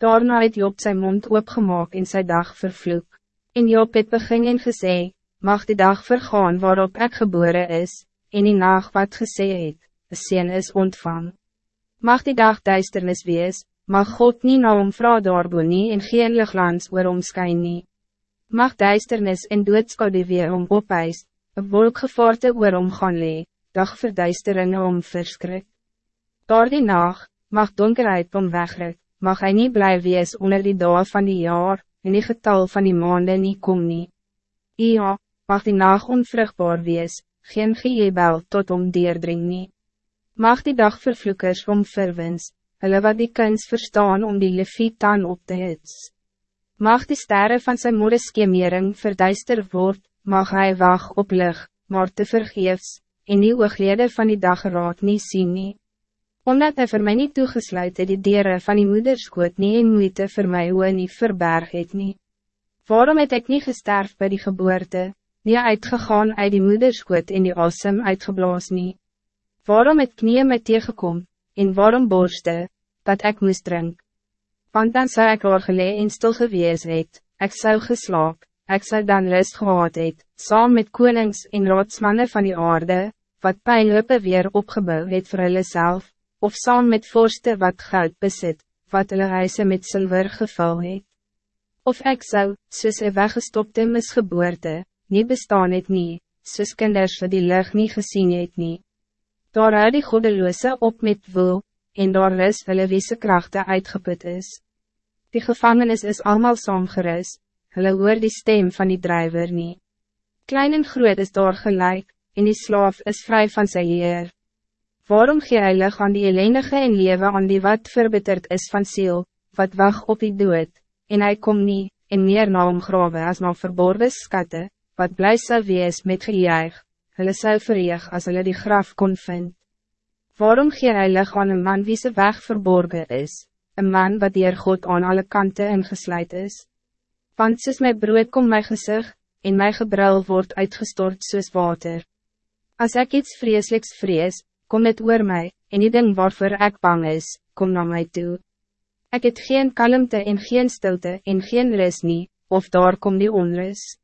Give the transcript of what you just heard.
Daarna het Job zijn mond opgemaak en sy dag vervloek. En Job het begin en gesê, mag die dag vergaan waarop ik geboren is, en die nacht wat gesê het, een sien is ontvang. Mag die dag duisternis wees, mag God niet na om vrouw daarboe nie en geen lichtlands oor omskyn nie. Mag duisternis en doodskade weer om opeis, een wolkgevaarte oor om gaan lee, dag verduisteringe om verskrik. Daar die nacht, mag donkerheid om wegrik, mag hij niet blij wees onder die dag van die jaar, en die getal van die maanden niet kom nie. Ja, mag die nacht onvruchtbaar wees, geen gejebel tot om deerdring nie. Mag die dag vervloekers om verwens, hulle wat die kunst verstaan om die leviet aan op te hits. Mag die sterren van zijn moeder skemering verduister word, mag hij wag op lig, maar te vergeefs, en die ooglede van die dageraad nie sien nie. Omdat hij voor mij niet toegesluit het die dieren van die moederskoot nie en moeite voor mij hoe nie verberg het nie. Waarom het ik niet gesterf bij die geboorte, nie uitgegaan uit die moederskoot en die asem uitgeblaas nie? Waarom het knieën met tegenkom, en waarom borste, dat ik moest drink? Want dan zou ik oor gelee en stil gewees het, ek zou geslaap, ik zou dan rust gehad het, saam met konings en rotsmannen van die aarde, wat pijnlope weer opgebouw het vir hulle self, of saam met vorste wat goud besit, wat hulle huise met zilver gevul het. Of ik zou, soos een weggestopte misgeboorte, nie bestaan het nie, soos kinders wat die lucht nie gesien het nie. Daar hou die goddeloose op met wil, en daar is hulle wiese krachten uitgeput is. Die gevangenis is allemaal saamgeris, hulle hoor die stem van die drijver nie. Klein en groot is daar gelijk, en die slaaf is vrij van sy heer. Waarom gee hy lig aan die ellendige en lewe aan die wat verbitterd is van ziel, wat wacht op die dood, en hij kom niet, en meer na omgrawe as na verborgen skatte, wat bly sal wees met gejuig, hulle sal verreeg as hulle die graf kon vind. Waarom gee hy lig aan een man wie sy weg verborgen is, een man wat dier God aan alle kanten ingesluit is? Want soos my brood kom my gezicht, en my gebrul wordt uitgestort soos water. Als ik iets vreselijks vrees, kom het oor mij, en die ding waarvoor ik bang is, kom naar mij toe. Ik het geen kalmte en geen stilte en geen rust nie, of daar kom die onrust.